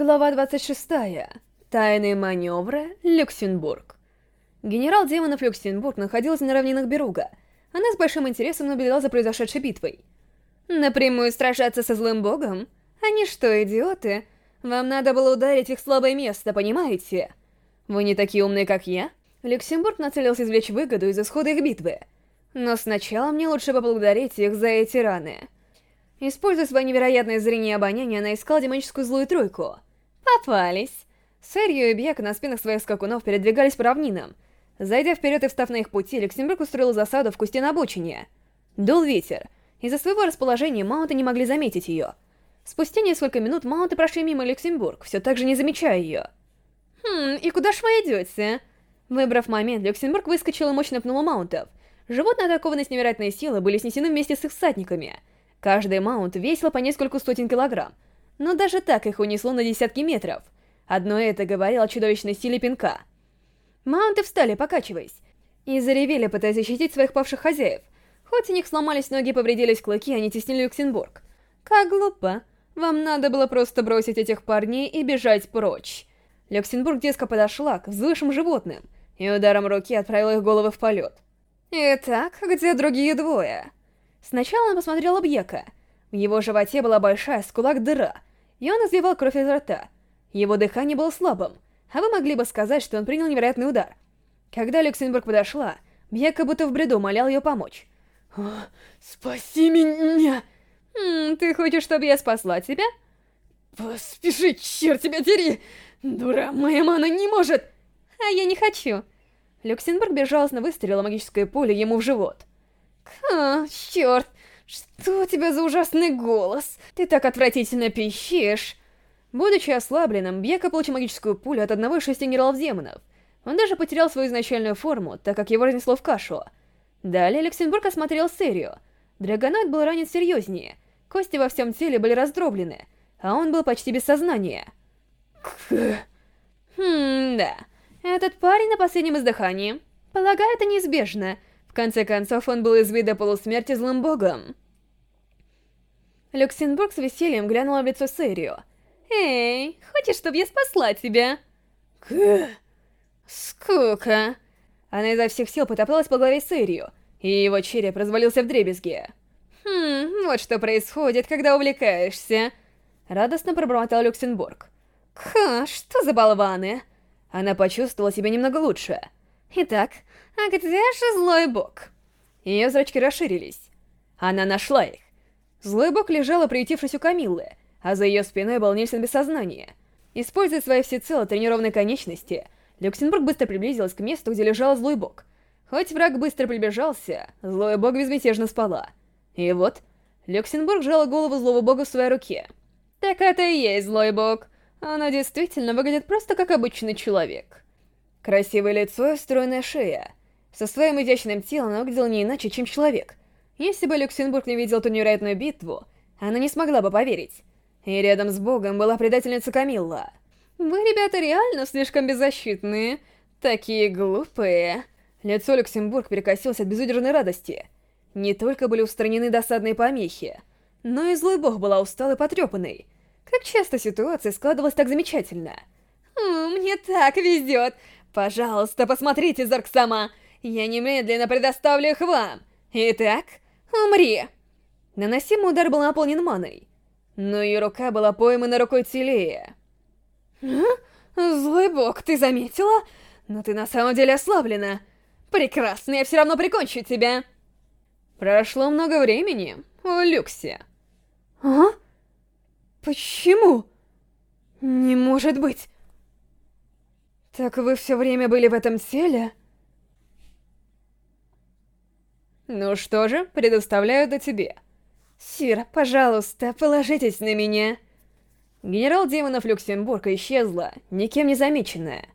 Глава 26. Тайные маневры. Люксембург. Генерал демонов Люксембург находился на равнинах Беруга. Она с большим интересом наблюдала за произошедшей битвой. Напрямую сражаться со злым богом? Они что, идиоты? Вам надо было ударить их слабое место, понимаете? Вы не такие умные, как я? Люксембург нацелился извлечь выгоду из исхода их битвы. Но сначала мне лучше поблагодарить их за эти раны. Используя свое невероятное зрение и обоняние, она искала демоническую злую тройку. Попались. Сэрью и Бьяк на спинах своих скакунов передвигались по равнинам. Зайдя вперед и встав на их пути, Люксембург устроил засаду в кусте на обочине. Дул ветер. Из-за своего расположения маунты не могли заметить ее. Спустя несколько минут маунты прошли мимо Люксембург, все так же не замечая ее. «Хм, и куда ж вы идете?» Выбрав момент, Люксембург выскочил и мощно пнул маунтов. Животные, атакованные с невероятной силой, были снесены вместе с их всадниками — Каждый маунт весил по несколько сотен килограмм, но даже так их унесло на десятки метров. Одно это говорило о чудовищной силе пинка. Маунты встали, покачиваясь, и заревели, пытаясь защитить своих павших хозяев. Хоть у них сломались ноги и повредились клыки, они теснили Люксембург. Как глупо. Вам надо было просто бросить этих парней и бежать прочь. Люксембург дерзко подошла к взвышим животным и ударом руки отправила их головы в полет. Итак, где другие двое? Сначала он посмотрел Бьека. В его животе была большая с кулак дыра, и он изливал кровь изо рта. Его дыхание было слабым, а вы могли бы сказать, что он принял невероятный удар. Когда Люксембург подошла, Бьека будто в бреду молял ее помочь. О, «Спаси меня!» М «Ты хочешь, чтобы я спасла тебя?» «Поспеши, черт тебя дери! Дура, моя мана не может!» «А я не хочу!» Люксембург безжалостно выстрелила магическое поле ему в живот. «А, черт! Что у тебя за ужасный голос? Ты так отвратительно пищишь!» Будучи ослабленным, Бьека получил магическую пулю от одного из шести генералов-демонов. Он даже потерял свою изначальную форму, так как его разнесло в кашу. Далее Люксембург осмотрел серию. Драгоноид был ранен серьезнее, кости во всем теле были раздроблены, а он был почти без сознания. Хм, да. Этот парень на последнем издыхании. Полагаю, это неизбежно конце концов, он был из вида полусмерти злым богом. Люксембург с весельем глянула в лицо Сэрию. «Эй, хочешь, чтобы я спасла тебя?» К... Скука. Она изо всех сил потоплалась по голове Сэрию, и его череп развалился в дребезги. «Хм, вот что происходит, когда увлекаешься!» Радостно пробормотал Люксембург. «Ха, что за болваны!» Она почувствовала себя немного лучше. Итак, а где же злой бог? Ее зрачки расширились. Она нашла их. Злой бог лежала, приютившись у Камиллы, а за ее спиной был Нильсон без сознания. Используя свои всецело тренированные конечности, Люксембург быстро приблизилась к месту, где лежал злой бог. Хоть враг быстро приближался, злой бог безмятежно спала. И вот, Люксембург жала голову злого бога в своей руке. Так это и есть злой бог. Она действительно выглядит просто как обычный человек. Красивое лицо и стройная шея. Со своим изящным телом она выглядела не иначе, чем человек. Если бы Люксембург не видел ту невероятную битву, она не смогла бы поверить. И рядом с Богом была предательница Камилла. «Вы, ребята, реально слишком беззащитные. Такие глупые». Лицо Люксембург перекосилось от безудержной радости. Не только были устранены досадные помехи, но и злой бог была усталой и потрепанной. Как часто ситуация складывалась так замечательно. «Мне так везет! Пожалуйста, посмотрите, Зарксама! Я немедленно предоставлю их вам! Итак, умри!» Наносимый удар был наполнен маной, но ее рука была поймана рукой Телея. «А? Злой бог, ты заметила? Но ты на самом деле ослаблена. Прекрасно, я все равно прикончу тебя!» Прошло много времени, о Люксе. «А? Почему? Не может быть!» Так вы все время были в этом теле? Ну что же, предоставляю это тебе. Сир, пожалуйста, положитесь на меня. Генерал демонов Люксембурга исчезла, никем не замеченная.